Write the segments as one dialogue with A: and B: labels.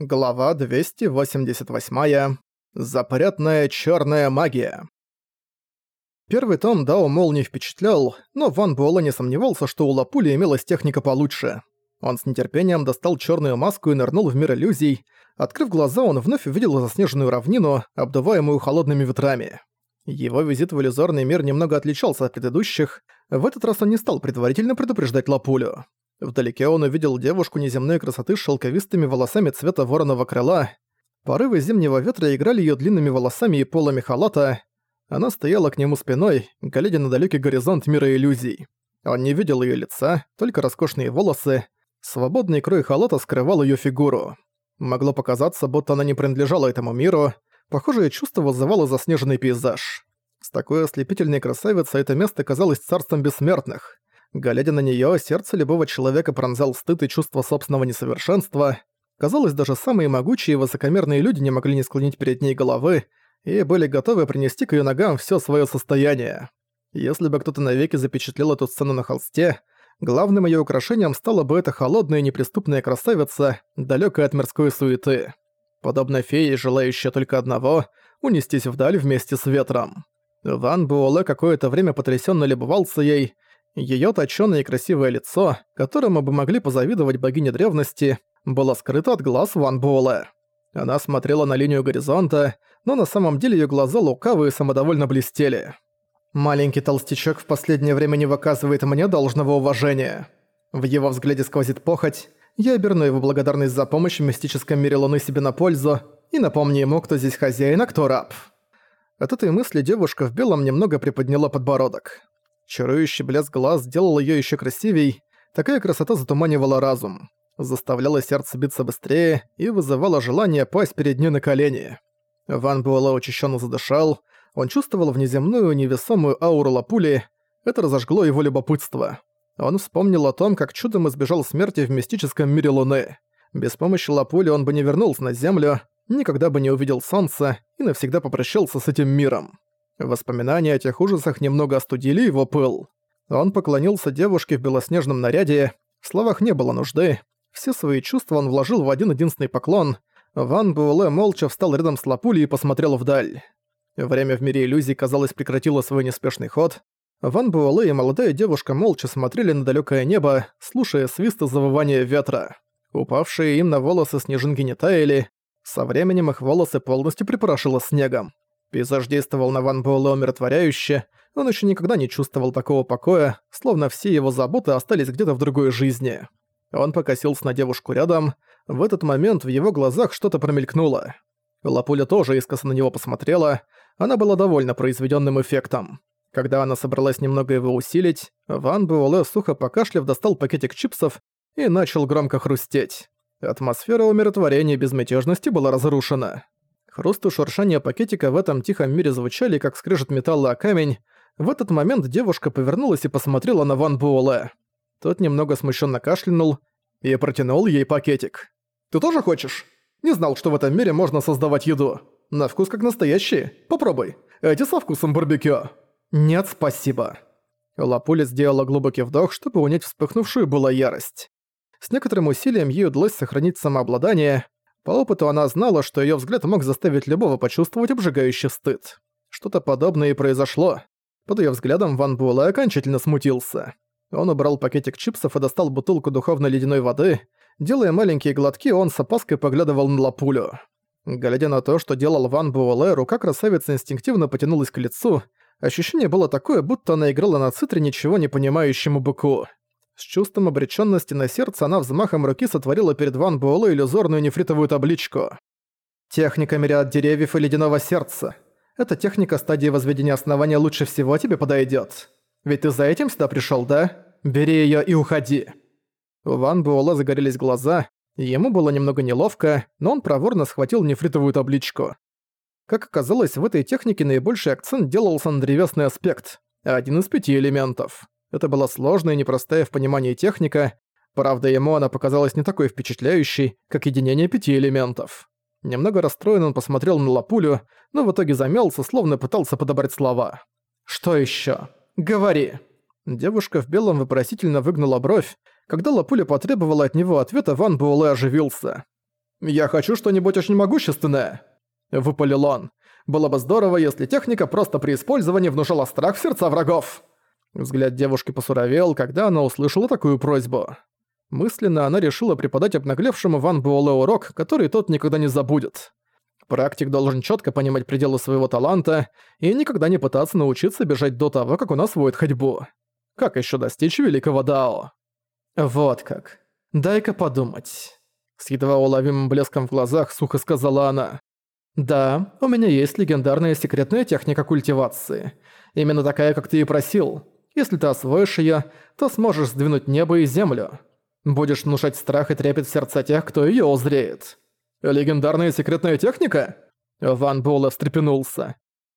A: Глава 288. Запретная черная магия. Первый том Дао Мол не впечатлял, но Ван Буэлэ не сомневался, что у Лапули имелась техника получше. Он с нетерпением достал черную маску и нырнул в мир иллюзий. Открыв глаза, он вновь увидел заснеженную равнину, обдуваемую холодными ветрами. Его визит в иллюзорный мир немного отличался от предыдущих. В этот раз он не стал предварительно предупреждать Лапулю. Вдалеке он увидел девушку неземной красоты с шелковистыми волосами цвета вороного крыла. Порывы зимнего ветра играли ее длинными волосами и полами халата. Она стояла к нему спиной, глядя на далекий горизонт мира иллюзий. Он не видел ее лица, только роскошные волосы. Свободный крой халата скрывал ее фигуру. Могло показаться, будто она не принадлежала этому миру. Похожее чувство вызывало заснеженный пейзаж. С такой ослепительной красавицей это место казалось царством бессмертных. Глядя на неё, сердце любого человека пронзал стыд и чувство собственного несовершенства. Казалось, даже самые могучие и высокомерные люди не могли не склонить перед ней головы и были готовы принести к её ногам всё своё состояние. Если бы кто-то навеки запечатлел эту сцену на холсте, главным её украшением стала бы эта холодная и неприступная красавица, далёкая от мирской суеты. Подобно фее, желающая только одного — унестись вдаль вместе с ветром. Ван Буэлэ какое-то время потрясённо любовался ей — Её точёное и красивое лицо, которому бы могли позавидовать богини древности, было скрыто от глаз Ван Буэлэ. Она смотрела на линию горизонта, но на самом деле её глаза лукавые и самодовольно блестели. «Маленький толстячок в последнее время не выказывает мне должного уважения. В его взгляде сквозит похоть. Я оберну его благодарность за помощь в мистическом мире Луны себе на пользу и напомню ему, кто здесь хозяин, а кто раб». От этой мысли девушка в белом немного приподняла подбородок. Чарующий блеск глаз сделал её ещё красивей, такая красота затуманивала разум, заставляла сердце биться быстрее и вызывала желание пасть перед ней на колени. Ван Буэлэ учащённо задышал, он чувствовал внеземную невесомую ауру Лапули, это разожгло его любопытство. Он вспомнил о том, как чудом избежал смерти в мистическом мире Луны. Без помощи Лапули он бы не вернулся на Землю, никогда бы не увидел Солнца и навсегда попрощался с этим миром. Воспоминания о тех ужасах немного остудили его пыл. Он поклонился девушке в белоснежном наряде, в словах не было нужды. Все свои чувства он вложил в один единственный поклон. Ван Буэлэ молча встал рядом с Лапулей и посмотрел вдаль. Время в мире иллюзий, казалось, прекратило свой неспешный ход. Ван Буэлэ и молодая девушка молча смотрели на далёкое небо, слушая свист и завывание ветра. Упавшие им на волосы снежинки не таяли, со временем их волосы полностью припорошило снегом. Пейзаж действовал на Ван Буэлэ умиротворяюще, он еще никогда не чувствовал такого покоя, словно все его заботы остались где-то в другой жизни. Он покосился на девушку рядом, в этот момент в его глазах что-то промелькнуло. Лапуля тоже искоса на него посмотрела, она была довольна произведенным эффектом. Когда она собралась немного его усилить, Ван Буэлэ сухо покашляв достал пакетик чипсов и начал громко хрустеть. Атмосфера умиротворения и безмятежности была разрушена. Хруст и шуршание пакетика в этом тихом мире звучали, как скрежет металла о камень. В этот момент девушка повернулась и посмотрела на Ван Буэлэ. Тот немного смущенно кашлянул и протянул ей пакетик. «Ты тоже хочешь? Не знал, что в этом мире можно создавать еду. На вкус как настоящий. Попробуй. Эти со вкусом барбекю». «Нет, спасибо». Лапуля сделала глубокий вдох, чтобы унять вспыхнувшую была ярость. С некоторым усилием ей удалось сохранить самообладание, по опыту она знала, что её взгляд мог заставить любого почувствовать обжигающий стыд. Что-то подобное и произошло. Под её взглядом Ван Буэлэ окончательно смутился. Он убрал пакетик чипсов и достал бутылку духовной ледяной воды. Делая маленькие глотки, он с опаской поглядывал на Лапулю. Глядя на то, что делал Ван Буэлэ, рука красавицы инстинктивно потянулась к лицу. Ощущение было такое, будто она играла на цитре ничего не понимающему быку. С чувством обречённости на сердце она взмахом руки сотворила перед Ван Буэлло иллюзорную нефритовую табличку. «Техника мириад деревьев и ледяного сердца. Эта техника стадии возведения основания лучше всего тебе подойдёт. Ведь ты за этим сюда пришёл, да? Бери её и уходи». У Ван Буэлло загорелись глаза, ему было немного неловко, но он проворно схватил нефритовую табличку. Как оказалось, в этой технике наибольший акцент делался на древесный аспект, один из пяти элементов. Это была сложная и непростая в понимании техника, правда ему она показалась не такой впечатляющей, как единение пяти элементов. Немного расстроен он посмотрел на Лапулю, но в итоге замялся, словно пытался подобрать слова. «Что ещё? Говори!» Девушка в белом вопросительно выгнула бровь. Когда Лапуля потребовала от него ответа, Ван Буэлэ оживился. «Я хочу что-нибудь очень могущественное», — выпалил он. «Было бы здорово, если техника просто при использовании внушала страх в сердца врагов». Взгляд девушки посуровел, когда она услышала такую просьбу. Мысленно она решила преподать обнаглевшему Ван Буэлэ урок, который тот никогда не забудет. Практик должен четко понимать пределы своего таланта и никогда не пытаться научиться бежать до того, как он освоит ходьбу. Как еще достичь великого Дао? Вот как. Дай-ка подумать. С едва уловимым блеском в глазах сухо сказала она. «Да, у меня есть легендарная секретная техника культивации. Именно такая, как ты и просил. Если ты освоишь её, то сможешь сдвинуть небо и землю. Будешь внушать страх и трепет в сердца тех, кто её узреет». «Легендарная секретная техника?» Ван Буэлэ встрепенулся.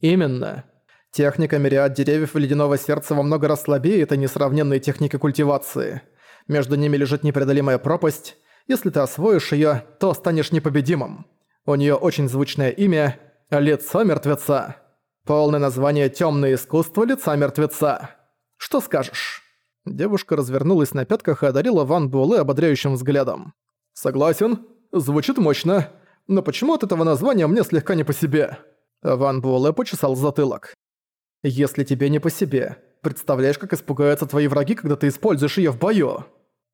A: «Именно. Техника мириад деревьев и ледяного сердца во много раз слабее этой несравненной техники культивации. Между ними лежит непреодолимая пропасть, если ты освоишь её, то станешь непобедимым. У неё очень звучное имя – «Лицо мертвеца». Полное название «Тёмное искусство лица мертвеца». Что скажешь?» Девушка развернулась на пятках и одарила Ван Буэлэ ободряющим взглядом. «Согласен. Звучит мощно. Но почему от этого названия мне слегка не по себе?» Ван Буэлэ почесал затылок. «Если тебе не по себе, представляешь, как испугаются твои враги, когда ты используешь её в бою?»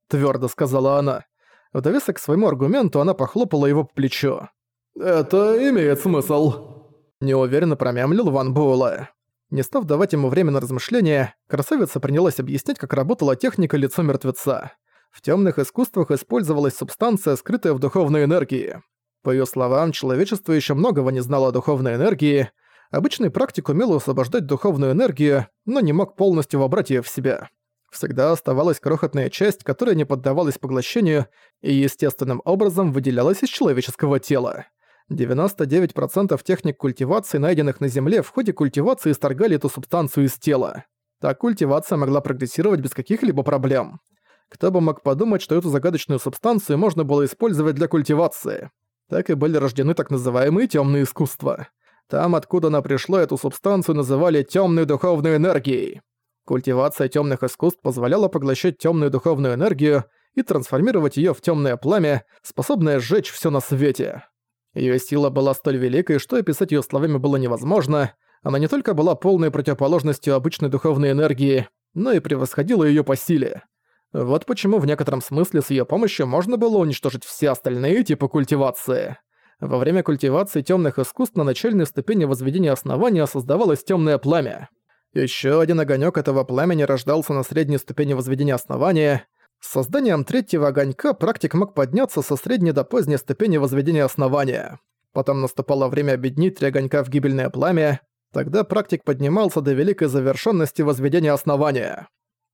A: Твёрдо сказала она. В довесок к своему аргументу она похлопала его по плечу. «Это имеет смысл», – неуверенно промямлил Ван Буэлэ. Не став давать ему время на размышления, красавица принялась объяснять, как работала техника лицо мертвеца. В темных искусствах использовалась субстанция, скрытая в духовной энергии. По ее словам, человечество еще многого не знало о духовной энергии. Обычный практик умел освобождать духовную энергию, но не мог полностью вобрать ее в себя всегда оставалась крохотная часть, которая не поддавалась поглощению и естественным образом выделялась из человеческого тела. 99% техник культивации, найденных на Земле, в ходе культивации исторгали эту субстанцию из тела. Так культивация могла прогрессировать без каких-либо проблем. Кто бы мог подумать, что эту загадочную субстанцию можно было использовать для культивации. Так и были рождены так называемые темные искусства. Там, откуда она пришла, эту субстанцию называли темной духовной энергией. Культивация темных искусств позволяла поглощать темную духовную энергию и трансформировать ее в темное пламя, способное сжечь все на свете. Ее сила была столь великой, что описать ее словами было невозможно. Она не только была полной противоположностью обычной духовной энергии, но и превосходила ее по силе. Вот почему в некотором смысле с ее помощью можно было уничтожить все остальные типы культивации. Во время культивации темных искусств на начальной ступени возведения основания создавалось темное пламя. Еще один огонек этого пламени рождался на средней ступени возведения основания. С созданием третьего огонька практик мог подняться со средней до поздней ступени возведения основания. Потом наступало время объединить три огонька в гибельное пламя. Тогда практик поднимался до великой завершенности возведения основания.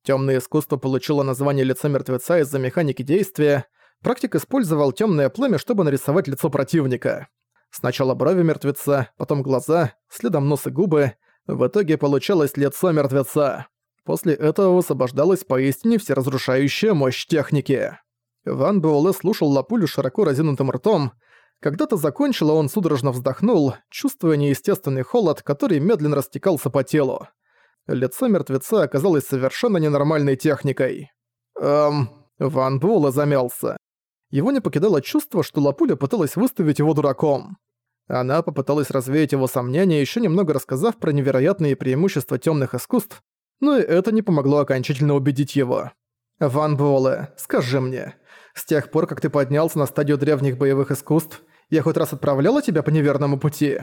A: Темное искусство получило название лица мертвеца из-за механики действия. Практик использовал темное пламя, чтобы нарисовать лицо противника. Сначала брови мертвеца, потом глаза, следом нос и губы, в итоге получалось лицо мертвеца. После этого высвобождалась поистине всеразрушающая мощь техники. Ван Буэлэ слушал Лапулю широко разинутым ртом. Когда-то закончила, он судорожно вздохнул, чувствуя неестественный холод, который медленно растекался по телу. Лицо мертвеца оказалось совершенно ненормальной техникой. Эм... Ван Буэлэ замялся. Его не покидало чувство, что Лапуля пыталась выставить его дураком. Она попыталась развеять его сомнения, еще немного рассказав про невероятные преимущества темных искусств, но и это не помогло окончательно убедить его. «Ван Буэлэ, скажи мне, с тех пор, как ты поднялся на стадию древних боевых искусств, я хоть раз отправляла тебя по неверному пути?»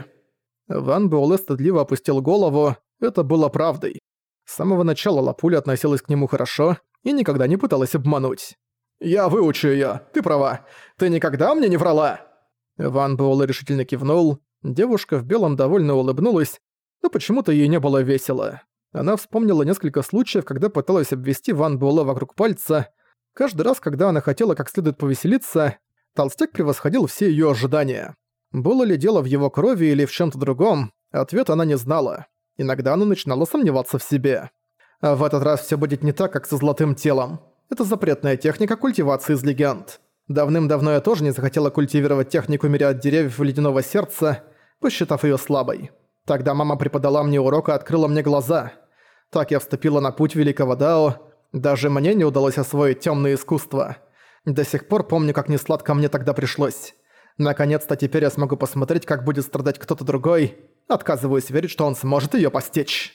A: Ван Буэлэ стыдливо опустил голову, это было правдой. С самого начала Лапуля относилась к нему хорошо и никогда не пыталась обмануть. «Я выучу её, ты права. Ты никогда мне не врала?» Ван Буэлэ решительно кивнул. Девушка в белом довольно улыбнулась, но почему-то ей не было весело. Она вспомнила несколько случаев, когда пыталась обвести Ван Буэлэ вокруг пальца. Каждый раз, когда она хотела как следует повеселиться, толстяк превосходил все её ожидания. Было ли дело в его крови или в чём-то другом, ответ она не знала. Иногда она начинала сомневаться в себе. А в этот раз всё будет не так, как со золотым телом. Это запретная техника культивации из легенд. Давным-давно я тоже не захотела культивировать технику мириад деревьев ледяного сердца, посчитав её слабой. Тогда мама преподала мне урок и открыла мне глаза. Так я вступила на путь великого Дао. Даже мне не удалось освоить тёмное искусство. До сих пор помню, как несладко мне тогда пришлось. Наконец-то теперь я смогу посмотреть, как будет страдать кто-то другой. Отказываюсь верить, что он сможет её постичь.